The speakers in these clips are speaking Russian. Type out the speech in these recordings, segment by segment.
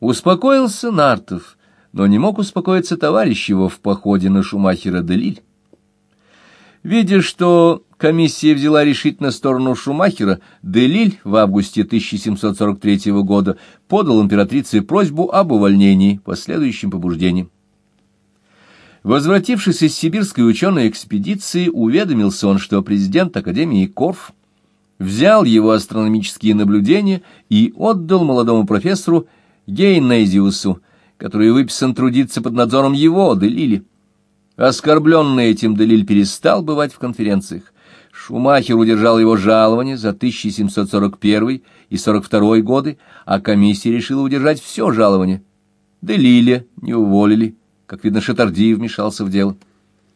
Успокоился Нартов, но не мог успокоиться товарищ его в походе на Шумахера Делиль. Видя, что комиссия взяла решительно сторону Шумахера, Делиль в августе 1743 года подал императрице просьбу об увольнении по следующим побуждениям. Возвратившись из сибирской ученой экспедиции, уведомился он, что президент Академии Корф взял его астрономические наблюдения и отдал молодому профессору Гейнезиусу, который выписан трудиться под надзором его, Делили. Оскорбленный этим Делиль перестал бывать в конференциях. Шумахер удержал его жалование за 1741 и 42 годы, а комиссия решила удержать все жалование. Делиля не уволили, как видно, Шатарди вмешался в дело.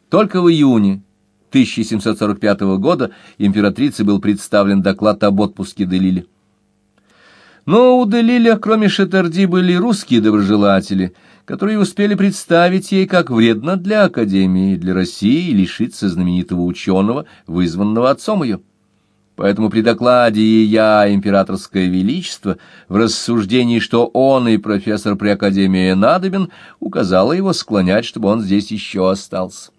Только в июне 1745 года императрице был представлен доклад об отпуске Делиля. Но у Делиля, кроме Шатарди, были русские доброжелатели, которые успели представить ей, как вредно для Академии и для России лишиться знаменитого ученого, вызванного отцом ее. Поэтому при докладе «Я, императорское величество» в рассуждении, что он и профессор при Академии надобен, указала его склонять, чтобы он здесь еще остался.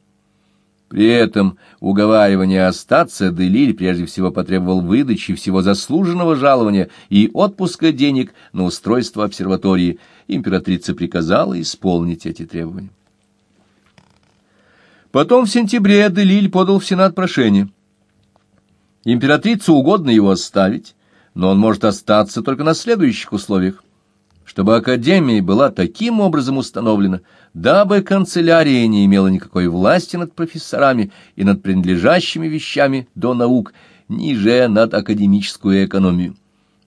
При этом уговаривание остаться Делиль прежде всего потребовал выдачи всего заслуженного жалования и отпуска денег на устройство обсерватории. Императрица приказала исполнить эти требования. Потом в сентябре Делиль подал в Сенат прошение. Императрице угодно его оставить, но он может остаться только на следующих условиях чтобы Академия была таким образом установлена, дабы канцелярия не имела никакой власти над профессорами и над принадлежащими вещами до наук, ниже над академическую экономию.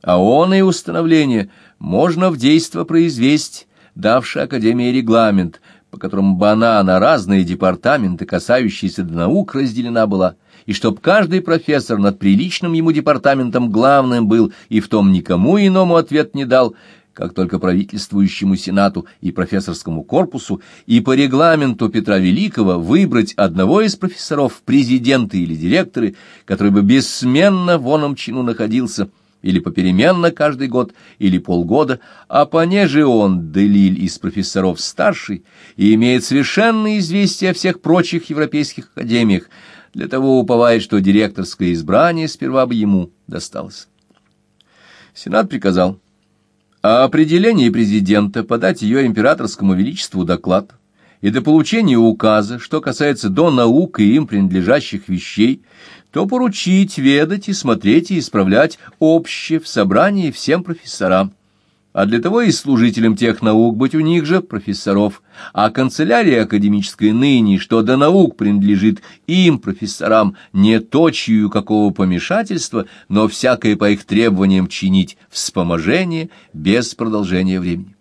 А он и установление можно в действо произвести, давший Академии регламент, по которому бы она на разные департаменты, касающиеся до наук, разделена была, и чтоб каждый профессор над приличным ему департаментом главным был и в том никому иному ответ не дал, как только правительствующему Сенату и профессорскому корпусу, и по регламенту Петра Великого выбрать одного из профессоров президенты или директоры, который бы бессменно в оном чину находился, или попеременно каждый год, или полгода, а понеже он, Делиль, из профессоров старший, и имеет совершенное известие о всех прочих европейских академиях, для того уповает, что директорское избрание сперва бы ему досталось. Сенат приказал о определении президента подать ее императорскому величеству доклад и до получения указа, что касается до наук и им принадлежащих вещей, то поручить, ведать и смотреть и исправлять обще в собрании всем профессорам а для того и служителям тех наук быть у них же профессоров, а канцелярия академическая ныне, что до наук принадлежит им, профессорам, не точью какого помешательства, но всякое по их требованиям чинить вспоможение без продолжения времени.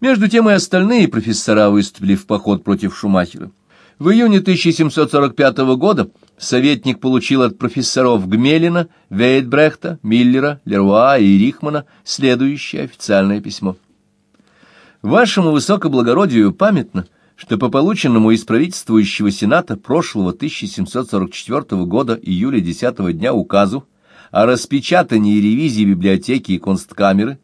Между тем и остальные профессора выступили в поход против Шумахера. В июне 1745 года советник получил от профессоров Гмелина, Вейтбрехта, Миллера, Леруа и Рихмана следующее официальное письмо. Вашему высокоблагородию памятно, что по полученному из правительствующего Сената прошлого 1744 года июля 10 дня указу о распечатании и ревизии библиотеки и консткамеры,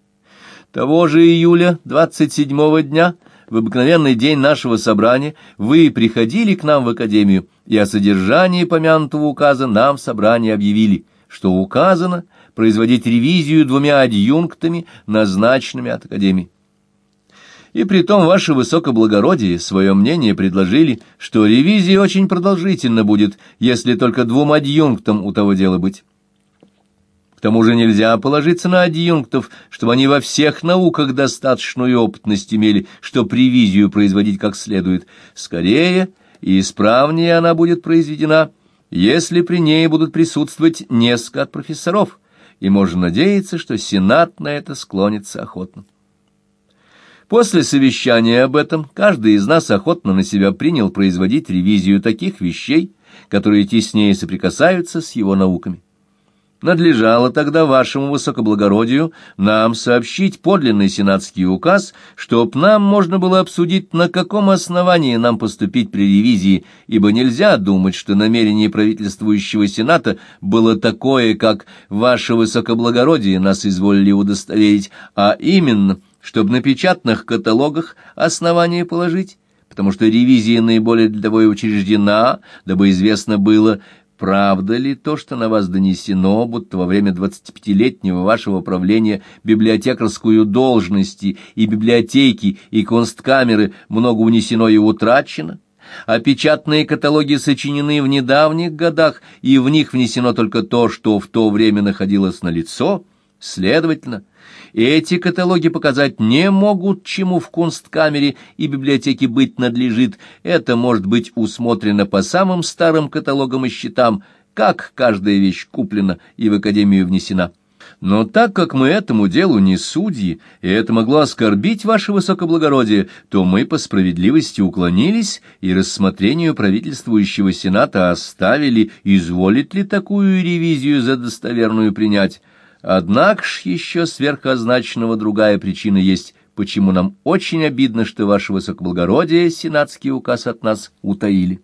того же июля 27 дня – в обыкновенный день нашего собрания вы приходили к нам в академию, и о содержании помянутого указа нам в собрании объявили, что указано производить ревизию двумя адъюнктами, назначенными от академии. И при том ваше высокоблагородие свое мнение предложили, что ревизия очень продолжительна будет, если только двум адъюнктам у того дела быть тому же нельзя положиться на адъюнктов, чтобы они во всех науках достаточную опытность имели, чтобы ревизию производить как следует. Скорее и исправнее она будет произведена, если при ней будут присутствовать несколько профессоров, и можно надеяться, что Сенат на это склонится охотно. После совещания об этом каждый из нас охотно на себя принял производить ревизию таких вещей, которые теснее соприкасаются с его науками. Надлежало тогда вашему высокоблагородию нам сообщить подлинный сенатский указ, чтоб нам можно было обсудить, на каком основании нам поступить при ревизии, ибо нельзя думать, что намерение правительствующего сената было такое, как ваше высокоблагородие нас изволили удостоверить, а именно, чтобы на печатных каталогах основания положить, потому что ревизия наиболее для того и учреждена, дабы известно было, Правда ли то, что на вас донесено, будто во время двадцатипятилетнего вашего правления библиотекарскую должности и библиотеки, и консткамеры много унесено и утрачено? А печатные каталоги сочинены в недавних годах, и в них внесено только то, что в то время находилось на лицо? Следовательно, эти каталоги показать не могут, чему в кунсткамере и библиотеке быть надлежит. Это может быть усмотрено по самым старым каталогам и счетам, как каждая вещь куплена и в академию внесена. Но так как мы этому делу не судьи, и это могло оскорбить ваше высокоблагородие, то мы по справедливости уклонились и рассмотрению правительствующего сената оставили, изволит ли такую ревизию за достоверную принять. Однако ж еще сверхозначенного другая причина есть, почему нам очень обидно, что ваше высокоблагородие сенатский указ от нас утаили.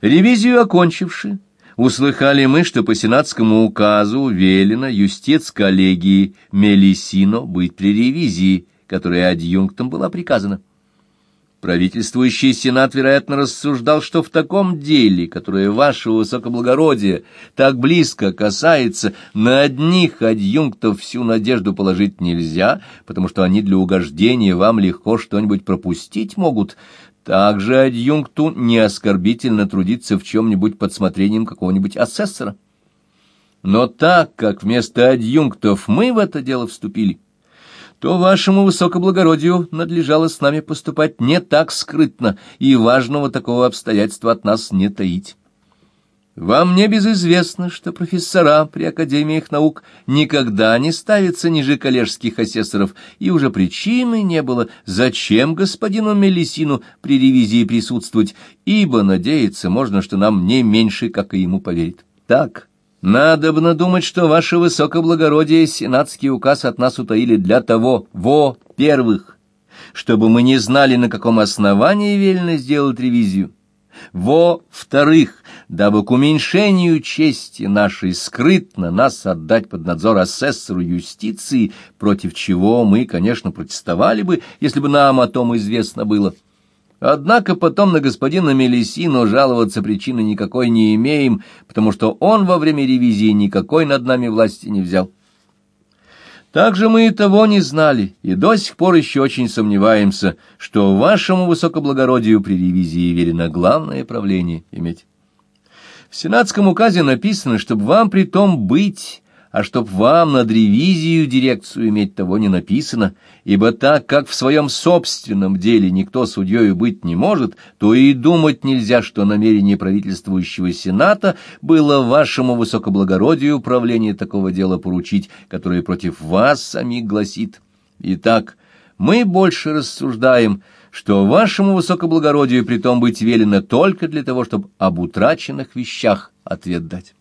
Ревизию окончивши, услыхали мы, что по сенатскому указу велено юстиц коллегии Мелисино быть при ревизии, которая адъюнктом была приказана. Правительствующий сенат, вероятно, рассуждал, что в таком деле, которое вашего высокоблагородия так близко касается, на одних адъюнктов всю надежду положить нельзя, потому что они для угождения вам легко что-нибудь пропустить могут. Также адъюнкту не оскорбительно трудиться в чем-нибудь под смотрением какого-нибудь асессора. Но так как вместо адъюнктов мы в это дело вступили, то вашему высокоблагородию надлежало с нами поступать не так скрытно и важного такого обстоятельства от нас не таить. Вам не безизвестно, что профессора при Академиях наук никогда не ставятся ниже коллежских асессоров, и уже причины не было, зачем господину Мелисину при ревизии присутствовать, ибо надеяться можно, что нам не меньше, как и ему поверит. Так, надо бы надумать, что ваше высокоблагородие сенатский указ от нас утаили для того, во-первых, чтобы мы не знали, на каком основании велено сделать ревизию, во-вторых, дабы к уменьшению чести нашей скрытно нас отдать под надзор асессору юстиции, против чего мы, конечно, протестовали бы, если бы нам о том известно было. Однако потом на господина Мелисино жаловаться причины никакой не имеем, потому что он во время ревизии никакой над нами власти не взял. Также мы и того не знали, и до сих пор еще очень сомневаемся, что вашему высокоблагородию при ревизии верено главное правление иметь. В сенатском указе написано, чтобы вам при том быть а чтоб вам над ревизию дирекцию иметь того не написано, ибо так как в своем собственном деле никто судьей быть не может, то и думать нельзя, что намерение правительствующего сената было вашему высокоблагородию управление такого дела поручить, которое против вас самих гласит. Итак, мы больше рассуждаем, что вашему высокоблагородию притом быть велено только для того, чтобы об утраченных вещах ответ дать.